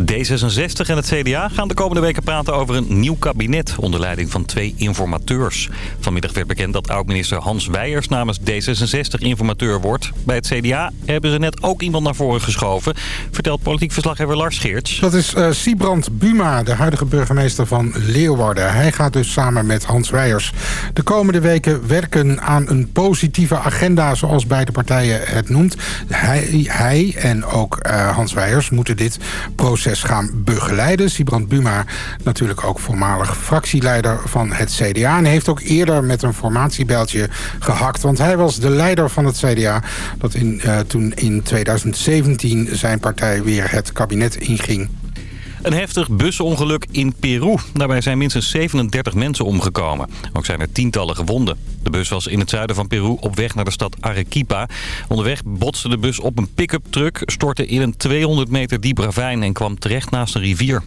D66 en het CDA gaan de komende weken praten over een nieuw kabinet onder leiding van twee informateurs. Vanmiddag werd bekend dat oud-minister Hans Weijers namens D66 informateur wordt. Bij het CDA hebben ze net ook iemand naar voren geschoven, vertelt politiek verslaggever Lars Geerts. Dat is uh, Siebrand Buma, de huidige burgemeester van Leeuwarden. Hij gaat dus samen met Hans Weijers de komende weken werken aan een positieve agenda, zoals beide partijen het noemt. Hij, hij en ook uh, Hans Weijers moeten dit proces gaan begeleiden. Sibrand Buma, natuurlijk ook voormalig fractieleider van het CDA... en heeft ook eerder met een formatiebeltje gehakt. Want hij was de leider van het CDA... dat in, uh, toen in 2017 zijn partij weer het kabinet inging. Een heftig busongeluk in Peru. Daarbij zijn minstens 37 mensen omgekomen. Ook zijn er tientallen gewonden. De bus was in het zuiden van Peru op weg naar de stad Arequipa. Onderweg botste de bus op een pick-up truck, stortte in een 200 meter diep ravijn en kwam terecht naast een rivier.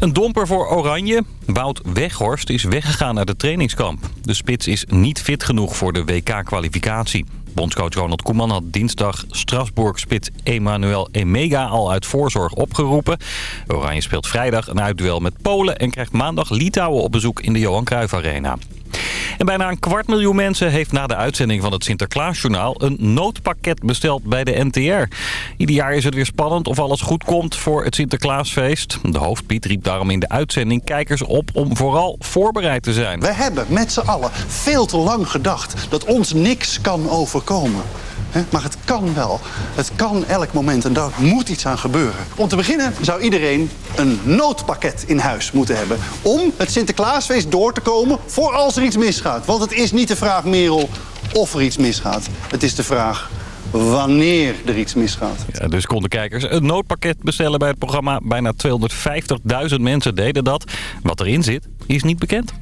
Een domper voor Oranje. Wout Weghorst is weggegaan uit het trainingskamp. De spits is niet fit genoeg voor de WK-kwalificatie. Bondscoach Ronald Koeman had dinsdag Strasbourg-spits Emmanuel Emega al uit voorzorg opgeroepen. Oranje speelt vrijdag een uitduel met Polen en krijgt maandag Litouwen op bezoek in de Johan Cruijff Arena. En bijna een kwart miljoen mensen heeft na de uitzending van het Sinterklaasjournaal een noodpakket besteld bij de NTR. Ieder jaar is het weer spannend of alles goed komt voor het Sinterklaasfeest. De hoofdpiet riep daarom in de uitzending kijkers op om vooral voorbereid te zijn. We hebben met z'n allen veel te lang gedacht dat ons niks kan overkomen. Maar het kan wel. Het kan elk moment en daar moet iets aan gebeuren. Om te beginnen zou iedereen een noodpakket in huis moeten hebben... om het Sinterklaasfeest door te komen voor als er iets misgaat. Want het is niet de vraag, Merel, of er iets misgaat. Het is de vraag wanneer er iets misgaat. Ja, dus konden kijkers een noodpakket bestellen bij het programma. Bijna 250.000 mensen deden dat. Wat erin zit, is niet bekend.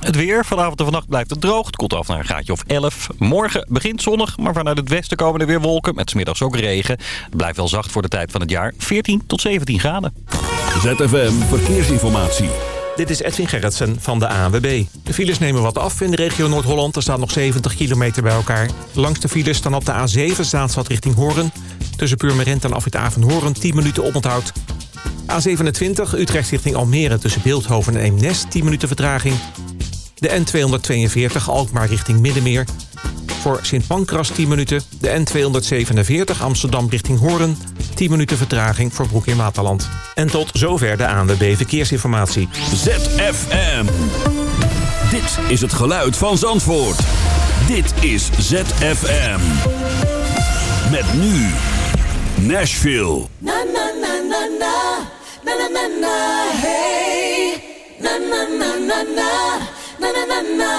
Het weer. Vanavond en vannacht blijft het droog. Het koelt af naar een graadje of 11. Morgen begint zonnig, maar vanuit het westen komen er weer wolken. Met smiddags ook regen. Het blijft wel zacht voor de tijd van het jaar. 14 tot 17 graden. ZFM Verkeersinformatie. Dit is Edwin Gerritsen van de ANWB. De files nemen wat af in de regio Noord-Holland. Er staat nog 70 kilometer bij elkaar. Langs de files staan op de A7 Zaanstad richting Hoorn. Tussen Purmerend en Afrit Avenhoorn 10 minuten oponthoud. A27 Utrecht richting Almere tussen Beeldhoven en Eemnes 10 minuten vertraging. De N242 Alkmaar richting Middenmeer. Voor Sint Pancras 10 minuten. De N247 Amsterdam richting Hoorn. 10 minuten vertraging voor Broek in Waterland. En tot zover de ANWB Verkeersinformatie. ZFM. Dit is het geluid van Zandvoort. Dit is ZFM. Met nu Nashville. Na na na na na. Na na na na hey. Na na na na na. Na na na na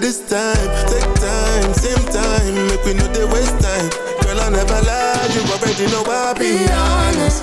This time. Take time, same time. Make we know they waste time. Girl I never lied You already know I be Be honest,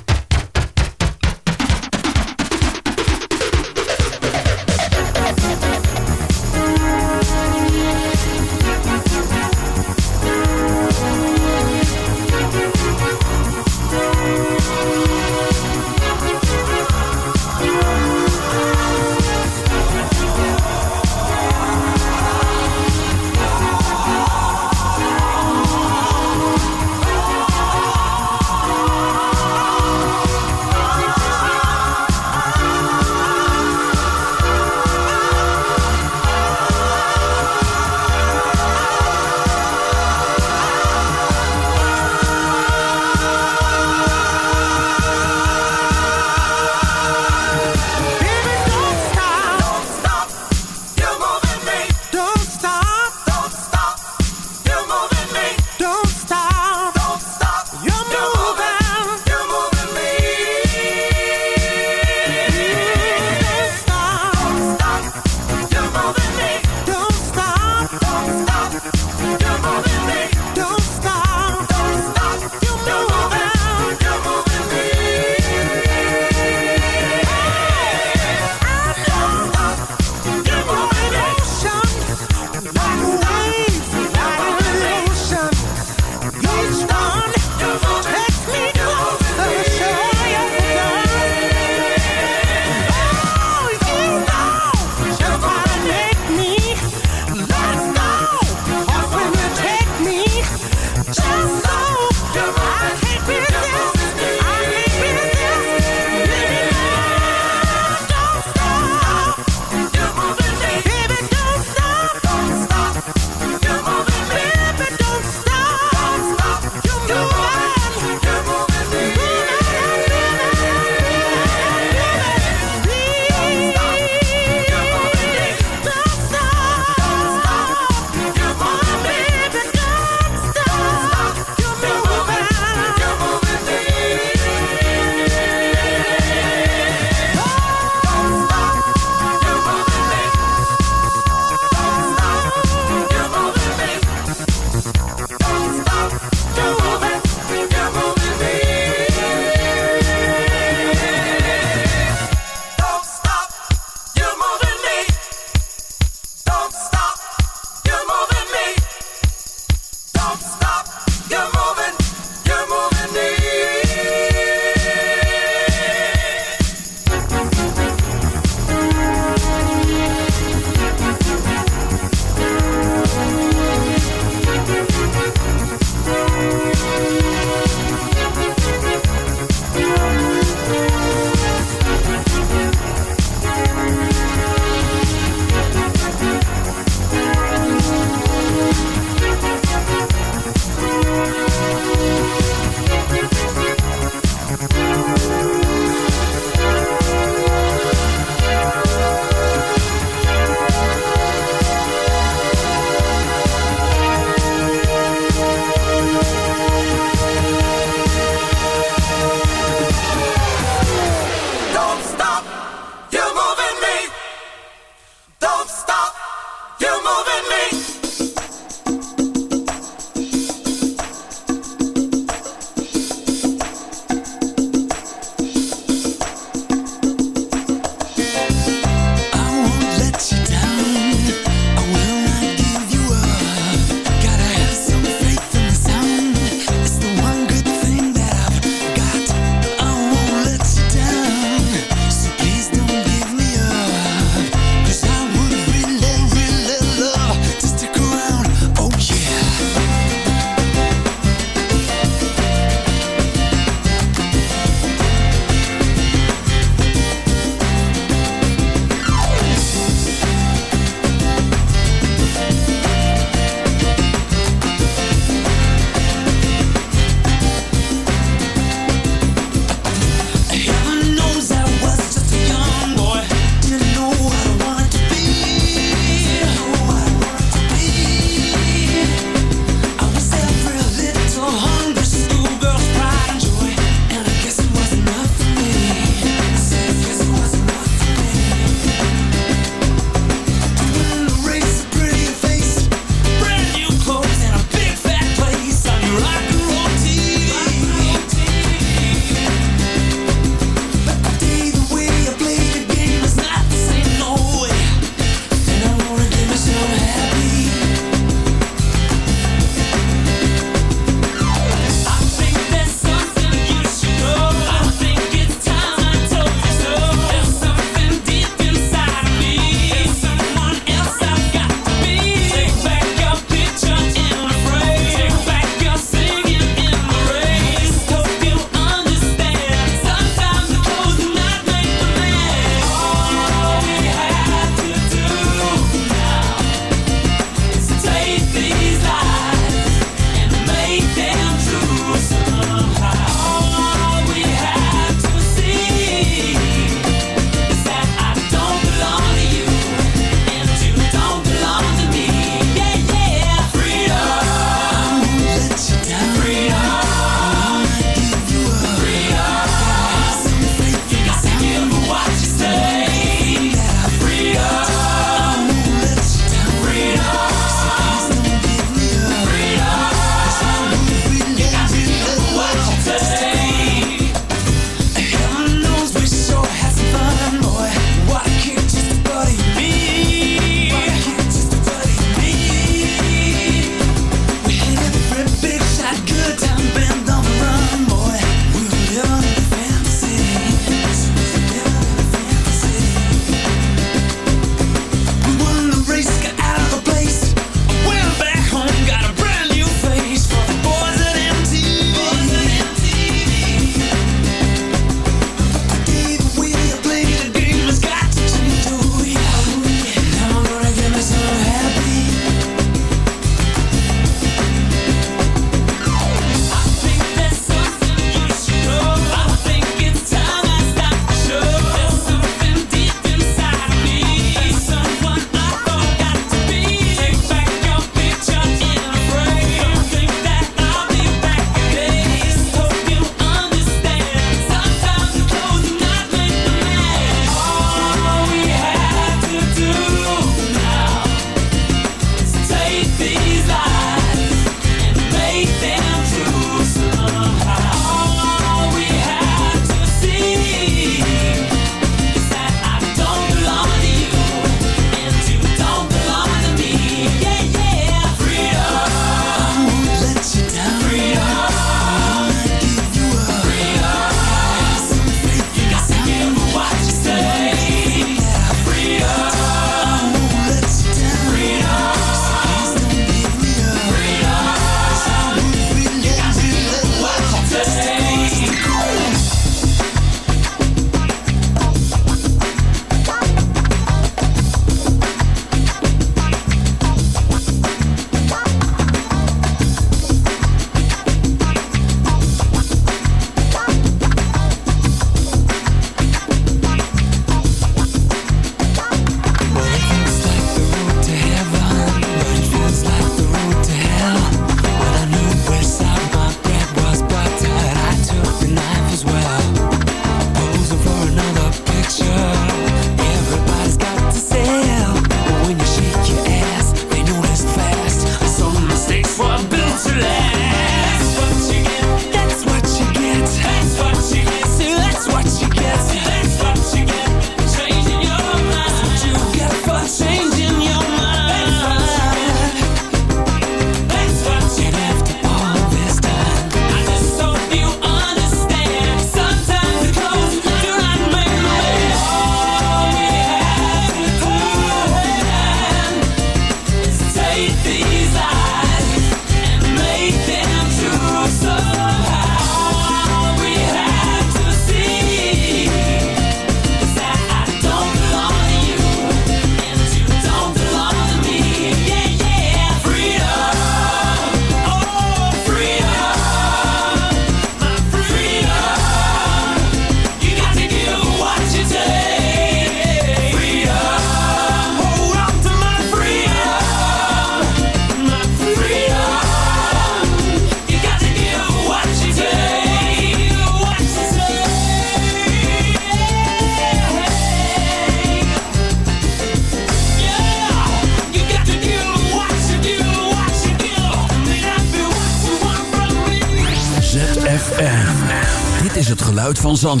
van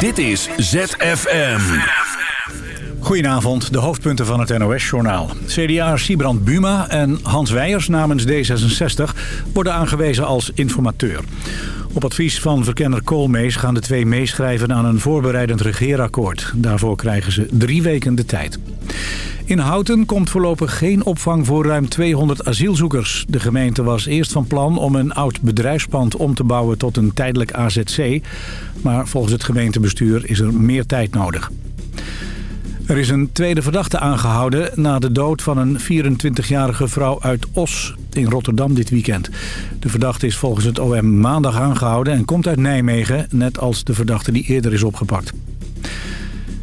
Dit is ZFM. Goedenavond, de hoofdpunten van het NOS-journaal. CDA Sibrand Buma en Hans Weijers namens D66 worden aangewezen als informateur. Op advies van verkenner Koolmees gaan de twee meeschrijven aan een voorbereidend regeerakkoord. Daarvoor krijgen ze drie weken de tijd. In Houten komt voorlopig geen opvang voor ruim 200 asielzoekers. De gemeente was eerst van plan om een oud bedrijfspand om te bouwen tot een tijdelijk AZC. Maar volgens het gemeentebestuur is er meer tijd nodig. Er is een tweede verdachte aangehouden na de dood van een 24-jarige vrouw uit Os in Rotterdam dit weekend. De verdachte is volgens het OM maandag aangehouden en komt uit Nijmegen, net als de verdachte die eerder is opgepakt.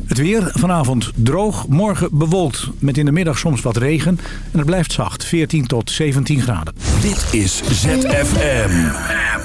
Het weer vanavond droog, morgen bewolkt. Met in de middag soms wat regen. En het blijft zacht, 14 tot 17 graden. Dit is ZFM.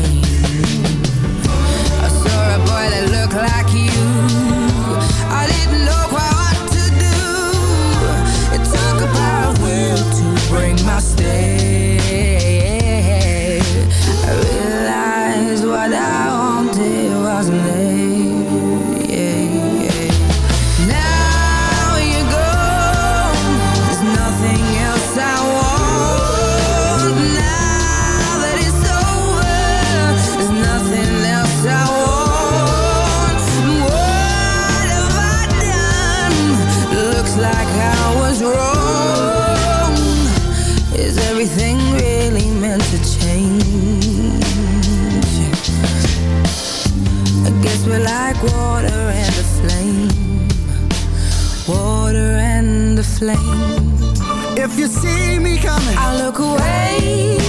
plane. If you see me coming I look away.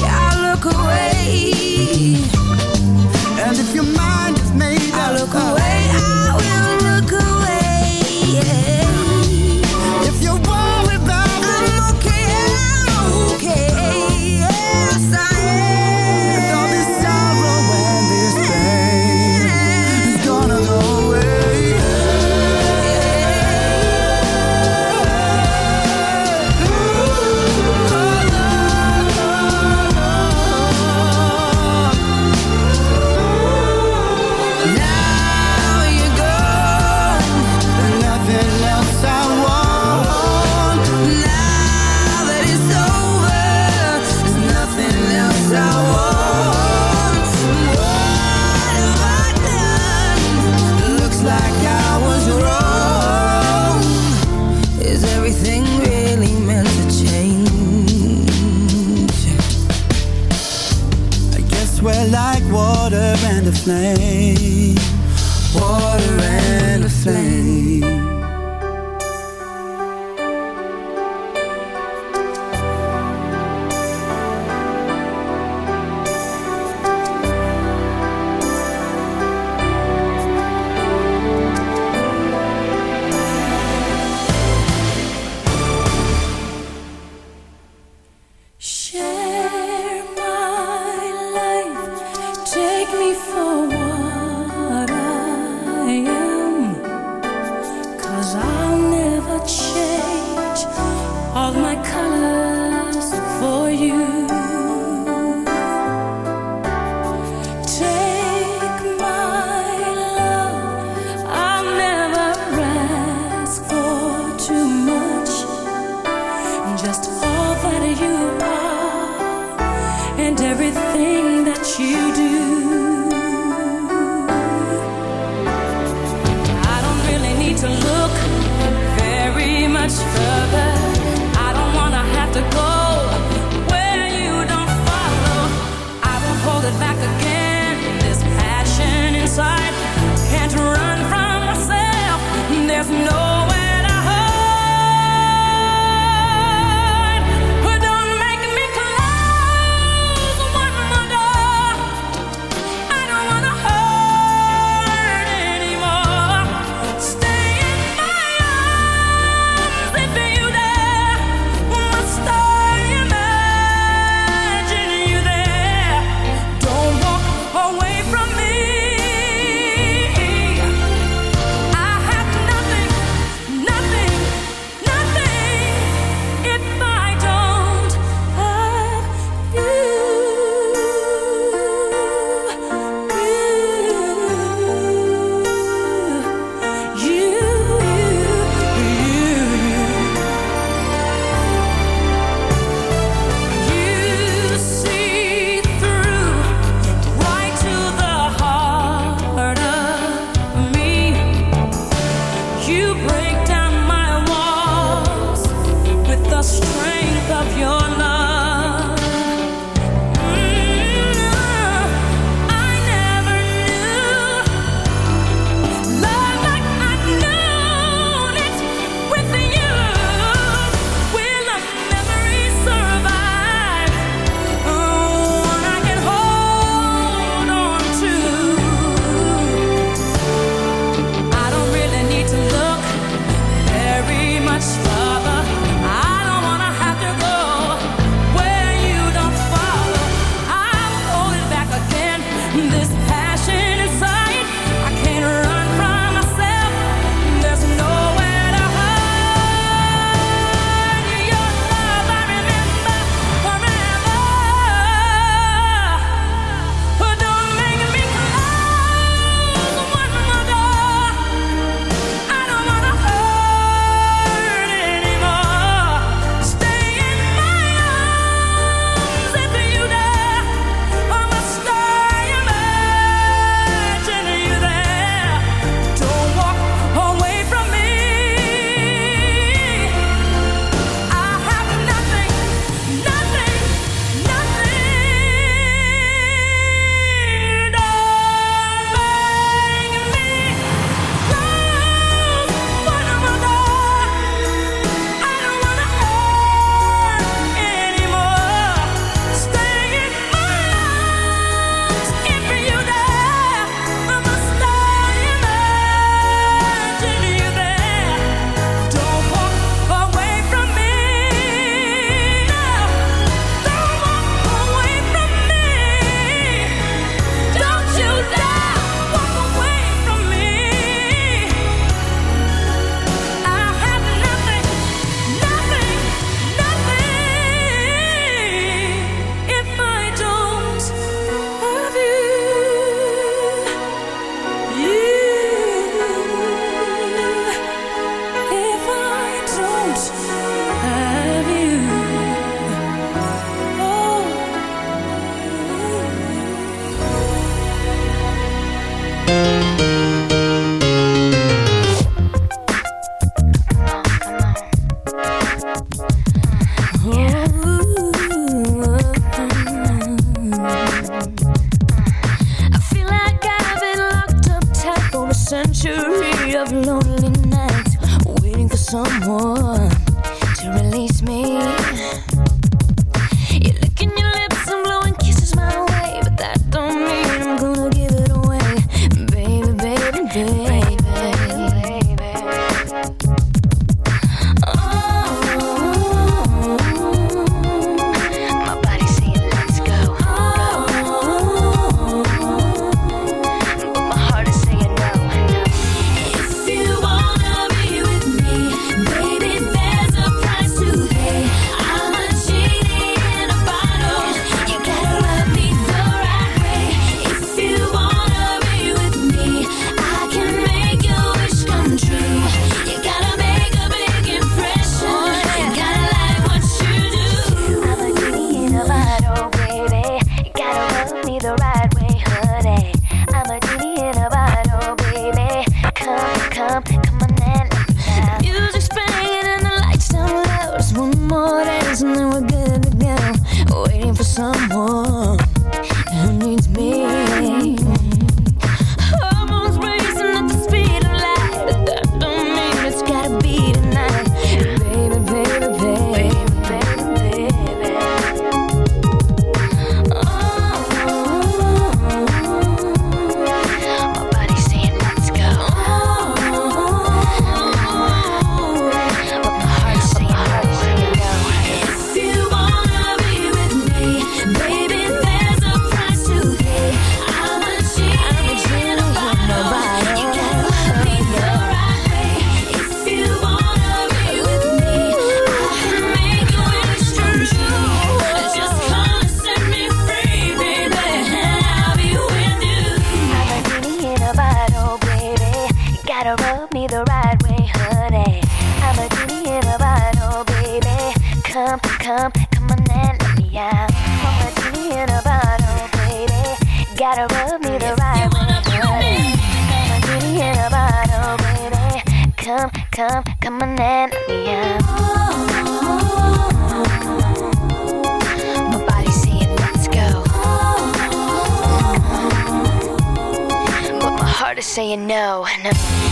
Saying no. no.